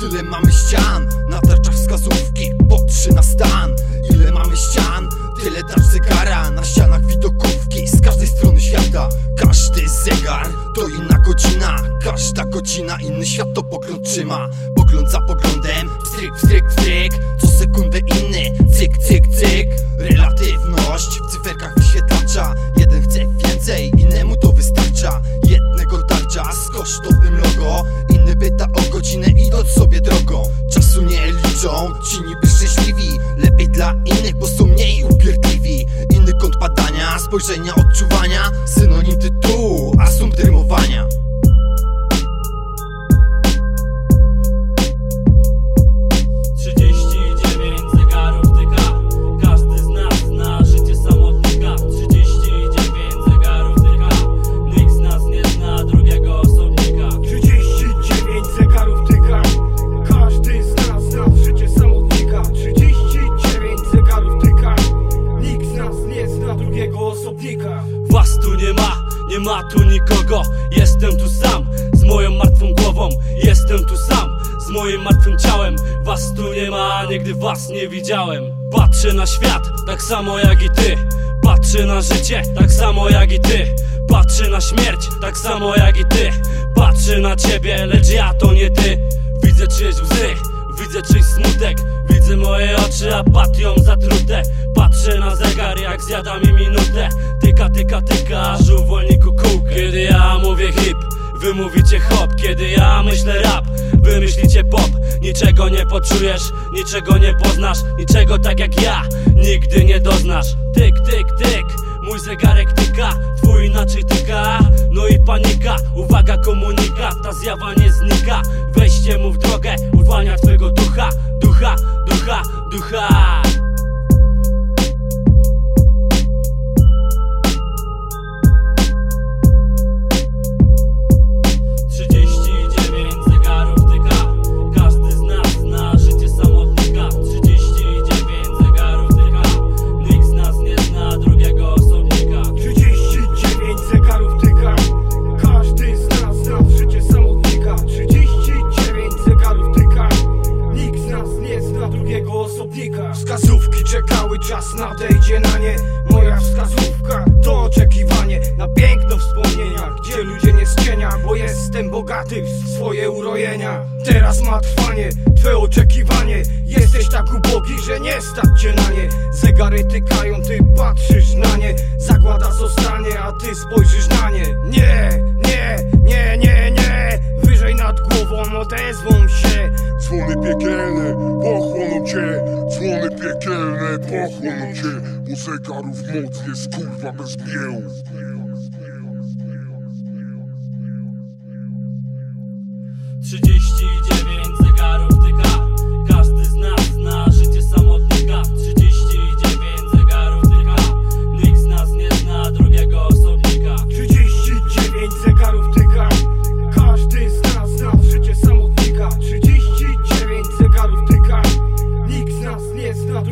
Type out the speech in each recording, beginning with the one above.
Tyle mamy ścian, na tarczach wskazówki Patrzy na stan, ile mamy ścian? Tyle tarcz zegara, na ścianach widokówki Z każdej strony świata, każdy zegar To inna godzina, każda godzina Inny świat to pogląd trzyma. Pogląd za poglądem, logo Inny pyta o godzinę idąc sobie drogą. Czasu nie liczą, ci niby szczęśliwi. Lepiej dla innych, bo są mniej upierdliwi. Inny kąt badania, spojrzenia, odczuwania Synonim nie ma tu nikogo. Jestem tu sam, z moją martwą głową. Jestem tu sam, z moim martwym ciałem. Was tu nie ma, nigdy was nie widziałem. Patrzę na świat, tak samo jak i ty. Patrzę na życie, tak samo jak i ty. Patrzę na śmierć, tak samo jak i ty. Patrzę na ciebie, lecz ja to nie ty. Widzę czyjeś łzy, widzę czyjś smutek Widzę moje oczy apatią zatrute. Patrzę na zegar jak zjada mi minutę. Tyka, tyka, tyka, aż uwolni kukułkę Kiedy ja mówię hip, wy mówicie hop. Kiedy ja myślę rap, wy myślicie pop. Niczego nie poczujesz, niczego nie poznasz. Niczego tak jak ja, nigdy nie doznasz. Tyk, tyk, tyk, mój zegarek tyka Twój inaczej tyka, no i panika Uwaga komunikat, ta zjawa nie znika. Weźcie mu w drogę, uwalnia twego духа, духа, духа czekały, czas nadejdzie na nie. Moja wskazówka to oczekiwanie Na piękno wspomnienia, gdzie ludzie nie z cienia Bo jestem bogaty w swoje urojenia. Teraz ma trwanie, twe oczekiwanie. Jesteś tak ubogi, że nie stać cię na nie. Zegary tykają, ty patrzysz na nie. Zagłada zostanie, a ty spojrzysz na nie. Nie, nie, nie, nie, nie. Wyżej nad głową odezwą się. Dzwony piekielne Piekielne pochłoną cię Bo zegarów moc jest kurwa bez mieł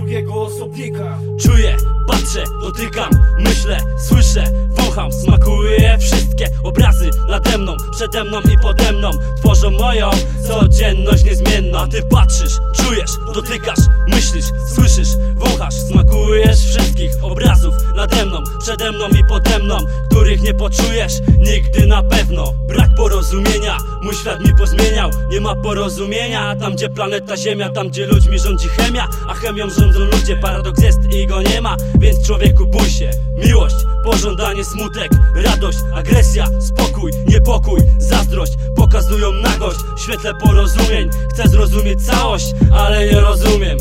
drugiego osobnika. Czuję, patrzę, dotykam, myślę, słyszę, wącham. Smakuję wszystkie obrazy nade mną, przede mną i pode mną. Tworzą moją codzienność niezmienną A ty patrzysz, czujesz, dotykasz, myślisz, słyszysz, wąchasz. Smakujesz wszystkich obrazów nade mną, przede mną i pode mną Których nie poczujesz nigdy na pewno. Brak porozumienia, mój świat mi pozmieniał. Nie ma porozumienia, tam gdzie planeta Ziemia Tam gdzie ludźmi rządzi chemia, a chemią rządzą ludzie. Paradoks jest i go nie ma, więc człowieku bój się. Miłość, pożądanie, smutek, radość, agresja, spokój, niepokój, zazdrość Pokazują nagość. W świetle porozumień Chcę zrozumieć całość, ale nie rozumiem